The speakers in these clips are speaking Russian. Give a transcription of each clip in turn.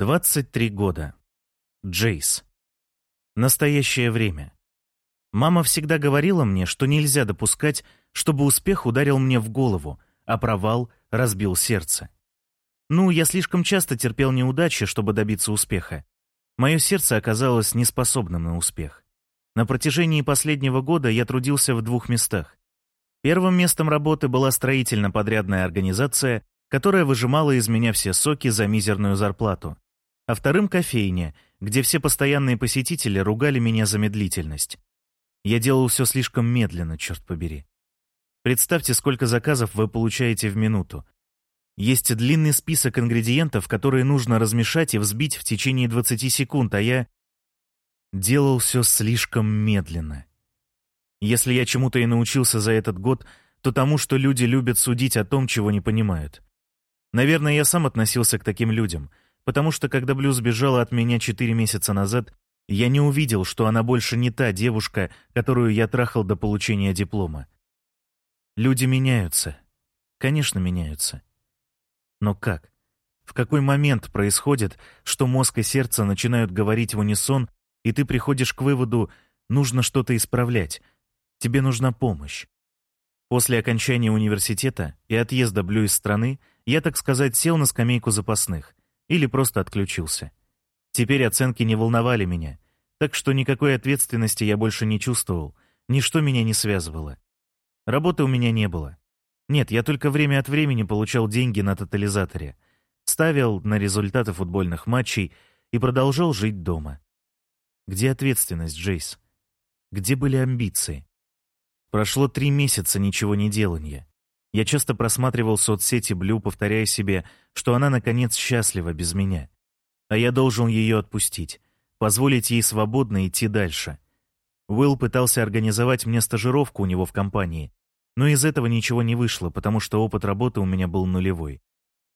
23 года. Джейс. Настоящее время. Мама всегда говорила мне, что нельзя допускать, чтобы успех ударил мне в голову, а провал разбил сердце. Ну, я слишком часто терпел неудачи, чтобы добиться успеха. Мое сердце оказалось неспособным на успех. На протяжении последнего года я трудился в двух местах. Первым местом работы была строительно-подрядная организация, которая выжимала из меня все соки за мизерную зарплату. А вторым — кофейня, где все постоянные посетители ругали меня за медлительность. Я делал все слишком медленно, черт побери. Представьте, сколько заказов вы получаете в минуту. Есть длинный список ингредиентов, которые нужно размешать и взбить в течение 20 секунд, а я делал все слишком медленно. Если я чему-то и научился за этот год, то тому, что люди любят судить о том, чего не понимают. Наверное, я сам относился к таким людям, потому что когда Блю сбежала от меня четыре месяца назад, я не увидел, что она больше не та девушка, которую я трахал до получения диплома. Люди меняются. Конечно, меняются. Но как? В какой момент происходит, что мозг и сердце начинают говорить в унисон, и ты приходишь к выводу «нужно что-то исправлять», тебе нужна помощь? После окончания университета и отъезда Блю из страны я, так сказать, сел на скамейку запасных или просто отключился. Теперь оценки не волновали меня, так что никакой ответственности я больше не чувствовал, ничто меня не связывало. Работы у меня не было. Нет, я только время от времени получал деньги на тотализаторе, ставил на результаты футбольных матчей и продолжал жить дома. Где ответственность, Джейс? Где были амбиции? Прошло три месяца ничего не делания. Я часто просматривал соцсети Блю, повторяя себе, что она, наконец, счастлива без меня. А я должен ее отпустить, позволить ей свободно идти дальше. Уилл пытался организовать мне стажировку у него в компании, но из этого ничего не вышло, потому что опыт работы у меня был нулевой.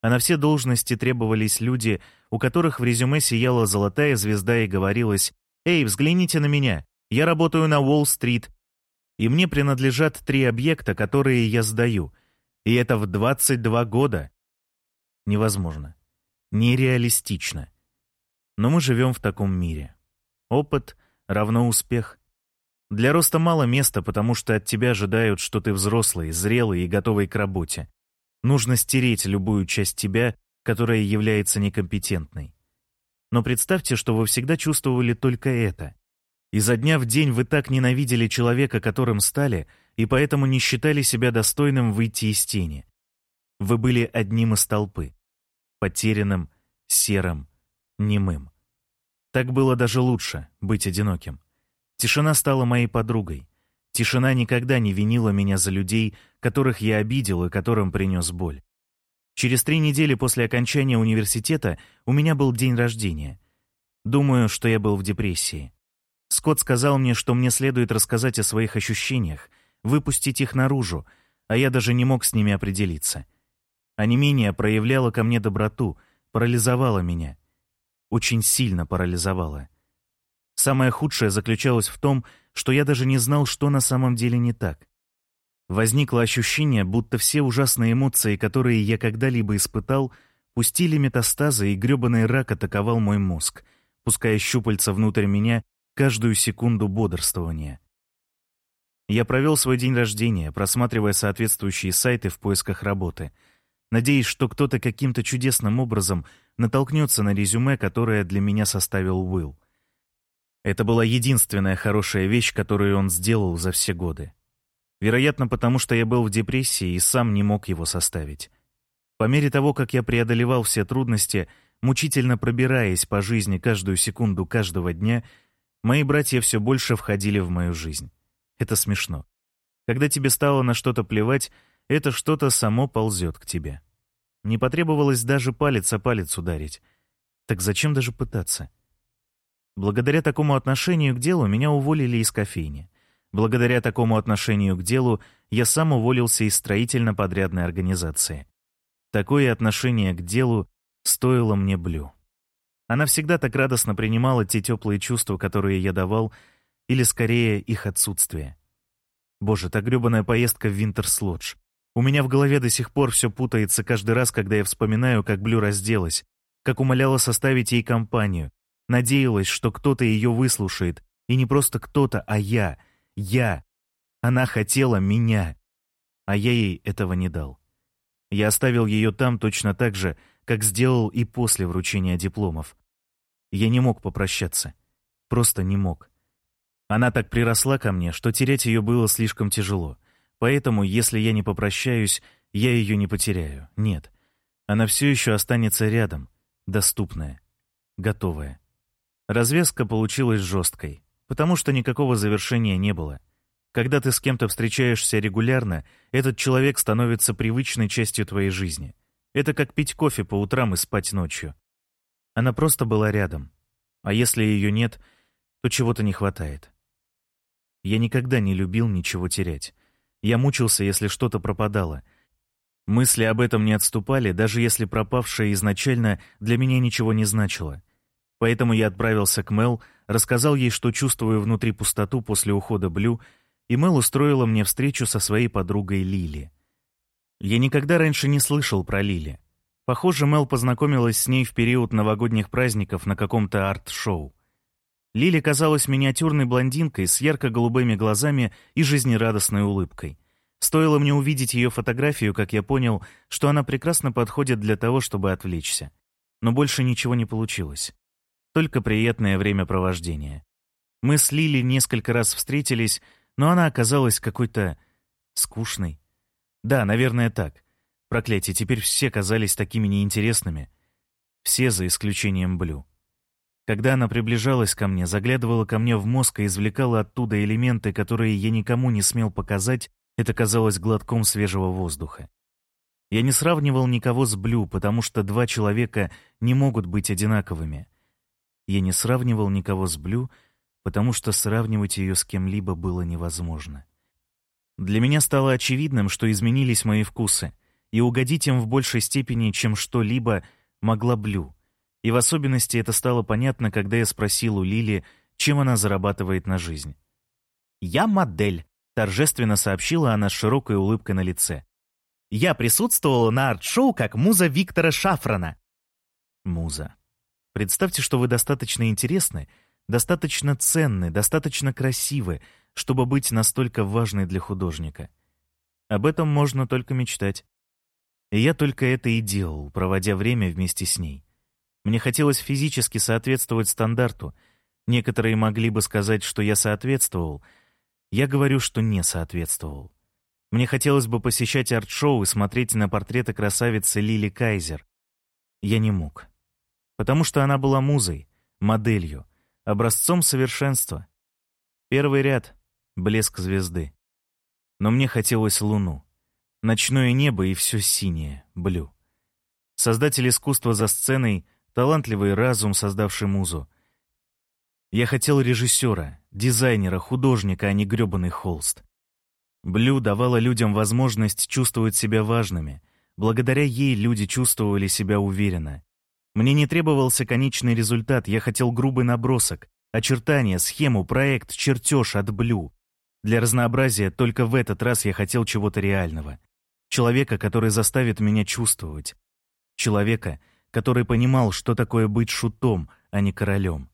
А на все должности требовались люди, у которых в резюме сияла золотая звезда и говорилось «Эй, взгляните на меня, я работаю на Уолл-стрит, и мне принадлежат три объекта, которые я сдаю, и это в 22 года. Невозможно. Нереалистично. Но мы живем в таком мире. Опыт равно успех. Для роста мало места, потому что от тебя ожидают, что ты взрослый, зрелый и готовый к работе. Нужно стереть любую часть тебя, которая является некомпетентной. Но представьте, что вы всегда чувствовали только это. Изо дня в день вы так ненавидели человека, которым стали, и поэтому не считали себя достойным выйти из тени. Вы были одним из толпы. Потерянным, серым, немым. Так было даже лучше, быть одиноким. Тишина стала моей подругой. Тишина никогда не винила меня за людей, которых я обидел и которым принес боль. Через три недели после окончания университета у меня был день рождения. Думаю, что я был в депрессии. Скотт сказал мне, что мне следует рассказать о своих ощущениях, выпустить их наружу, а я даже не мог с ними определиться. А не проявляла ко мне доброту, парализовала меня. Очень сильно парализовала. Самое худшее заключалось в том, что я даже не знал, что на самом деле не так. Возникло ощущение, будто все ужасные эмоции, которые я когда-либо испытал, пустили метастазы, и грёбаный рак атаковал мой мозг, пуская щупальца внутрь меня каждую секунду бодрствования. Я провел свой день рождения, просматривая соответствующие сайты в поисках работы, надеясь, что кто-то каким-то чудесным образом натолкнется на резюме, которое для меня составил Уилл. Это была единственная хорошая вещь, которую он сделал за все годы. Вероятно, потому что я был в депрессии и сам не мог его составить. По мере того, как я преодолевал все трудности, мучительно пробираясь по жизни каждую секунду каждого дня, Мои братья все больше входили в мою жизнь. Это смешно. Когда тебе стало на что-то плевать, это что-то само ползет к тебе. Не потребовалось даже палец о палец ударить. Так зачем даже пытаться? Благодаря такому отношению к делу меня уволили из кофейни. Благодаря такому отношению к делу я сам уволился из строительно-подрядной организации. Такое отношение к делу стоило мне блю. Она всегда так радостно принимала те теплые чувства, которые я давал, или скорее их отсутствие. Боже, та грёбаная поездка в Винтерслодж. У меня в голове до сих пор все путается каждый раз, когда я вспоминаю, как Блю разделась, как умоляла составить ей компанию, надеялась, что кто-то ее выслушает, и не просто кто-то, а я, я. Она хотела меня, а я ей этого не дал. Я оставил ее там точно так же, как сделал и после вручения дипломов. Я не мог попрощаться. Просто не мог. Она так приросла ко мне, что терять ее было слишком тяжело. Поэтому, если я не попрощаюсь, я ее не потеряю. Нет. Она все еще останется рядом, доступная, готовая. Развязка получилась жесткой, потому что никакого завершения не было. Когда ты с кем-то встречаешься регулярно, этот человек становится привычной частью твоей жизни. Это как пить кофе по утрам и спать ночью. Она просто была рядом. А если ее нет, то чего-то не хватает. Я никогда не любил ничего терять. Я мучился, если что-то пропадало. Мысли об этом не отступали, даже если пропавшее изначально для меня ничего не значило. Поэтому я отправился к Мел, рассказал ей, что чувствую внутри пустоту после ухода Блю, и Мел устроила мне встречу со своей подругой Лили. Я никогда раньше не слышал про Лили. Похоже, Мел познакомилась с ней в период новогодних праздников на каком-то арт-шоу. Лили казалась миниатюрной блондинкой с ярко-голубыми глазами и жизнерадостной улыбкой. Стоило мне увидеть ее фотографию, как я понял, что она прекрасно подходит для того, чтобы отвлечься. Но больше ничего не получилось. Только приятное времяпровождение. Мы с Лили несколько раз встретились, но она оказалась какой-то скучной. Да, наверное, так. Проклятие, теперь все казались такими неинтересными. Все за исключением Блю. Когда она приближалась ко мне, заглядывала ко мне в мозг и извлекала оттуда элементы, которые я никому не смел показать, это казалось глотком свежего воздуха. Я не сравнивал никого с Блю, потому что два человека не могут быть одинаковыми. Я не сравнивал никого с Блю, потому что сравнивать ее с кем-либо было невозможно. Для меня стало очевидным, что изменились мои вкусы, и угодить им в большей степени, чем что-либо, могла Блю. И в особенности это стало понятно, когда я спросил у Лили, чем она зарабатывает на жизнь. «Я модель», — торжественно сообщила она с широкой улыбкой на лице. «Я присутствовала на арт-шоу как муза Виктора Шафрана». «Муза. Представьте, что вы достаточно интересны, достаточно ценны, достаточно красивы, чтобы быть настолько важной для художника. Об этом можно только мечтать. И я только это и делал, проводя время вместе с ней. Мне хотелось физически соответствовать стандарту. Некоторые могли бы сказать, что я соответствовал. Я говорю, что не соответствовал. Мне хотелось бы посещать арт-шоу и смотреть на портреты красавицы Лили Кайзер. Я не мог. Потому что она была музой, моделью, образцом совершенства. Первый ряд — блеск звезды. Но мне хотелось луну. Ночное небо и все синее, блю. Создатель искусства за сценой, талантливый разум, создавший музу. Я хотел режиссера, дизайнера, художника, а не грёбаный холст. Блю давала людям возможность чувствовать себя важными. Благодаря ей люди чувствовали себя уверенно. Мне не требовался конечный результат, я хотел грубый набросок, очертания, схему, проект, чертеж от Блю. Для разнообразия только в этот раз я хотел чего-то реального. Человека, который заставит меня чувствовать. Человека, который понимал, что такое быть шутом, а не королем.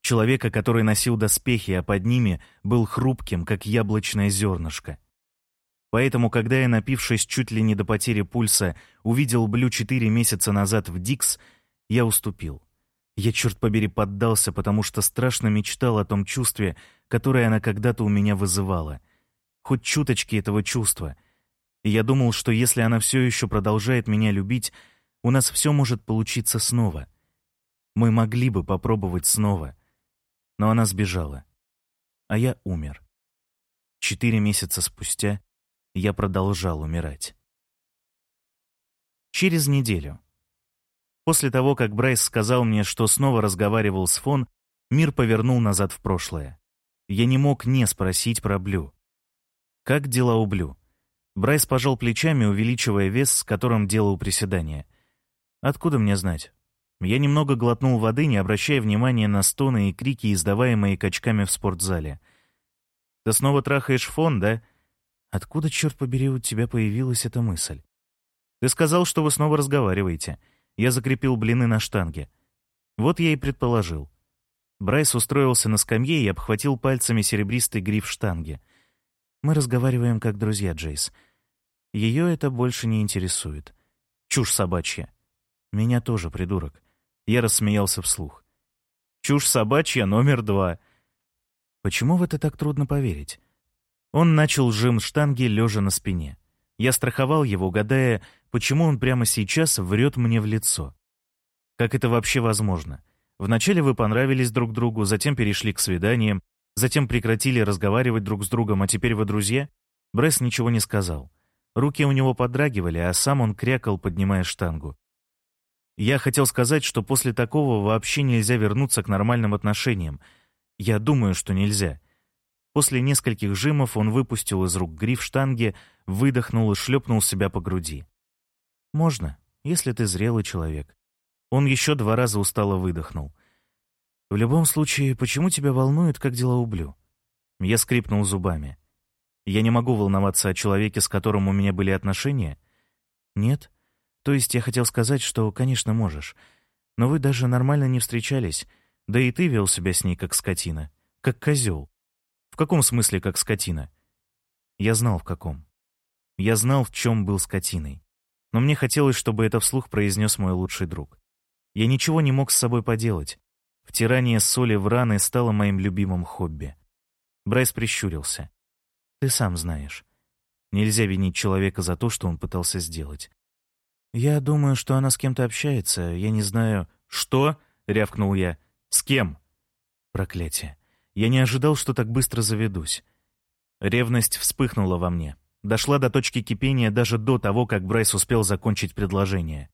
Человека, который носил доспехи, а под ними был хрупким, как яблочное зернышко. Поэтому, когда я, напившись чуть ли не до потери пульса, увидел Блю четыре месяца назад в Дикс, я уступил. Я, черт побери, поддался, потому что страшно мечтал о том чувстве, которое она когда-то у меня вызывала. Хоть чуточки этого чувства. И я думал, что если она все еще продолжает меня любить, у нас все может получиться снова. Мы могли бы попробовать снова. Но она сбежала. А я умер. Четыре месяца спустя я продолжал умирать. Через неделю. После того, как Брайс сказал мне, что снова разговаривал с Фон, мир повернул назад в прошлое. Я не мог не спросить про Блю. Как дела у Блю? Брайс пожал плечами, увеличивая вес, с которым делал приседания. Откуда мне знать? Я немного глотнул воды, не обращая внимания на стоны и крики, издаваемые качками в спортзале. «Ты снова трахаешь фон, да? Откуда, черт побери, у тебя появилась эта мысль? Ты сказал, что вы снова разговариваете. Я закрепил блины на штанге. Вот я и предположил. Брайс устроился на скамье и обхватил пальцами серебристый гриф штанги. Мы разговариваем как друзья, Джейс. Ее это больше не интересует. Чушь собачья. Меня тоже, придурок. Я рассмеялся вслух. Чушь собачья номер два. Почему в это так трудно поверить? Он начал жим штанги, лежа на спине. Я страховал его, гадая, почему он прямо сейчас врет мне в лицо. Как это вообще возможно? Вначале вы понравились друг другу, затем перешли к свиданиям, затем прекратили разговаривать друг с другом, а теперь вы друзья? Бресс ничего не сказал. Руки у него подрагивали, а сам он крякал, поднимая штангу. Я хотел сказать, что после такого вообще нельзя вернуться к нормальным отношениям. Я думаю, что нельзя. После нескольких жимов он выпустил из рук гриф штанги, выдохнул и шлепнул себя по груди. «Можно, если ты зрелый человек». Он еще два раза устало выдохнул. «В любом случае, почему тебя волнует, как дела у Блю?» Я скрипнул зубами. «Я не могу волноваться о человеке, с которым у меня были отношения?» «Нет. То есть я хотел сказать, что, конечно, можешь. Но вы даже нормально не встречались, да и ты вел себя с ней как скотина, как козел. В каком смысле как скотина? Я знал, в каком. Я знал, в чем был скотиной. Но мне хотелось, чтобы это вслух произнес мой лучший друг. Я ничего не мог с собой поделать. Втирание соли в раны стало моим любимым хобби. Брайс прищурился. «Ты сам знаешь. Нельзя винить человека за то, что он пытался сделать. Я думаю, что она с кем-то общается. Я не знаю...» «Что?» — рявкнул я. «С кем?» «Проклятие. Я не ожидал, что так быстро заведусь. Ревность вспыхнула во мне. Дошла до точки кипения даже до того, как Брайс успел закончить предложение.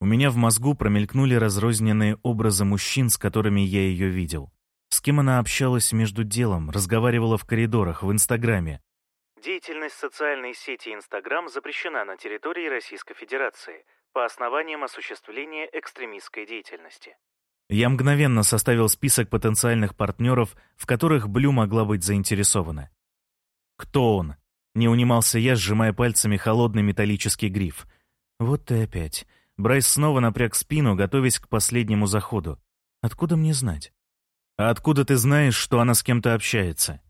У меня в мозгу промелькнули разрозненные образы мужчин, с которыми я ее видел. С кем она общалась между делом, разговаривала в коридорах, в Инстаграме. Деятельность социальной сети Инстаграм запрещена на территории Российской Федерации по основаниям осуществления экстремистской деятельности. Я мгновенно составил список потенциальных партнеров, в которых Блю могла быть заинтересована. «Кто он?» — не унимался я, сжимая пальцами холодный металлический гриф. «Вот ты опять». Брайс снова напряг спину, готовясь к последнему заходу. «Откуда мне знать?» «А откуда ты знаешь, что она с кем-то общается?»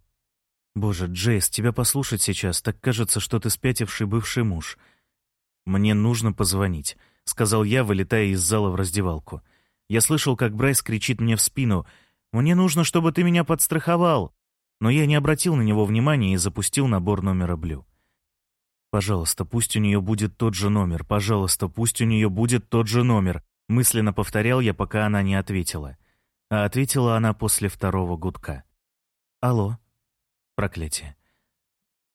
«Боже, Джейс, тебя послушать сейчас, так кажется, что ты спятивший бывший муж». «Мне нужно позвонить», — сказал я, вылетая из зала в раздевалку. Я слышал, как Брайс кричит мне в спину «Мне нужно, чтобы ты меня подстраховал!» Но я не обратил на него внимания и запустил набор номера Блю. «Пожалуйста, пусть у нее будет тот же номер. Пожалуйста, пусть у нее будет тот же номер», мысленно повторял я, пока она не ответила. А ответила она после второго гудка. «Алло?» Проклятие.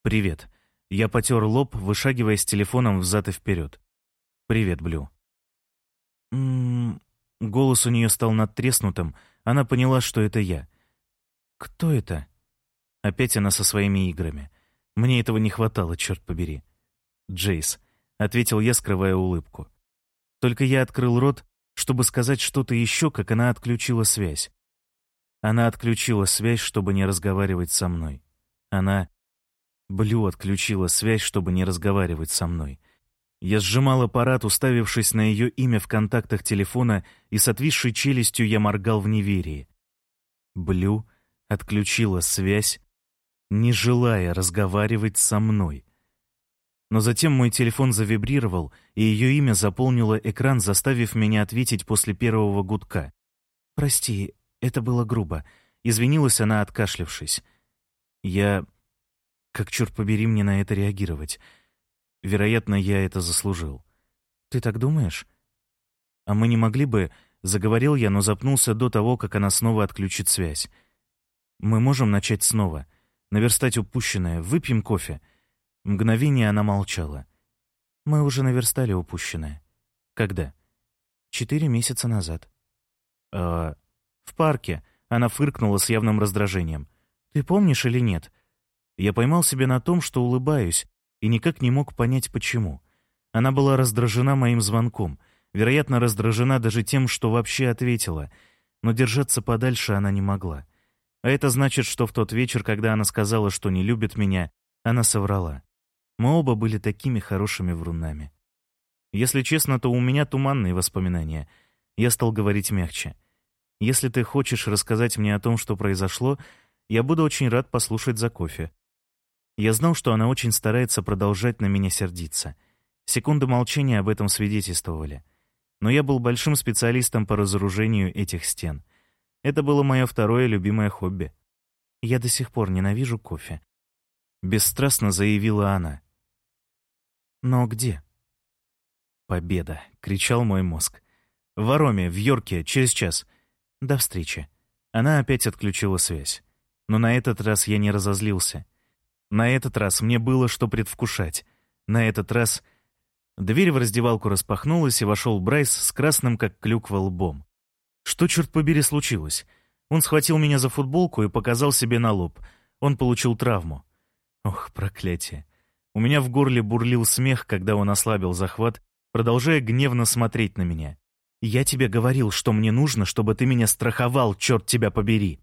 «Привет». Я потер лоб, вышагивая с телефоном взад и вперед. «Привет, Блю». «М-м-м...» Голос у нее стал надтреснутым. Она поняла, что это я. «Кто это?» Опять она со своими играми. Мне этого не хватало, черт побери. «Джейс», — ответил я, скрывая улыбку. Только я открыл рот, чтобы сказать что-то еще, как она отключила связь. Она отключила связь, чтобы не разговаривать со мной. Она... Блю отключила связь, чтобы не разговаривать со мной. Я сжимал аппарат, уставившись на ее имя в контактах телефона, и с отвисшей челюстью я моргал в неверии. Блю отключила связь, не желая разговаривать со мной. Но затем мой телефон завибрировал, и ее имя заполнило экран, заставив меня ответить после первого гудка. «Прости, это было грубо», — извинилась она, откашлявшись. «Я... Как, черт побери, мне на это реагировать?» Вероятно, я это заслужил. Ты так думаешь? А мы не могли бы... Заговорил я, но запнулся до того, как она снова отключит связь. Мы можем начать снова. Наверстать упущенное. Выпьем кофе. Мгновение она молчала. Мы уже наверстали упущенное. Когда? Четыре месяца назад. А... В парке. Она фыркнула с явным раздражением. Ты помнишь или нет? Я поймал себя на том, что улыбаюсь, и никак не мог понять, почему. Она была раздражена моим звонком, вероятно, раздражена даже тем, что вообще ответила, но держаться подальше она не могла. А это значит, что в тот вечер, когда она сказала, что не любит меня, она соврала. Мы оба были такими хорошими врунами. Если честно, то у меня туманные воспоминания. Я стал говорить мягче. Если ты хочешь рассказать мне о том, что произошло, я буду очень рад послушать за кофе. Я знал, что она очень старается продолжать на меня сердиться. Секунды молчания об этом свидетельствовали. Но я был большим специалистом по разоружению этих стен. Это было мое второе любимое хобби. Я до сих пор ненавижу кофе. Бесстрастно заявила она. Но где? «Победа!» — кричал мой мозг. «В Вороме, в Йорке, через час. До встречи». Она опять отключила связь. Но на этот раз я не разозлился. На этот раз мне было что предвкушать. На этот раз... Дверь в раздевалку распахнулась, и вошел Брайс с красным, как клюква, лбом. Что, черт побери, случилось? Он схватил меня за футболку и показал себе на лоб. Он получил травму. Ох, проклятие. У меня в горле бурлил смех, когда он ослабил захват продолжая гневно смотреть на меня. «Я тебе говорил, что мне нужно, чтобы ты меня страховал, черт тебя побери!»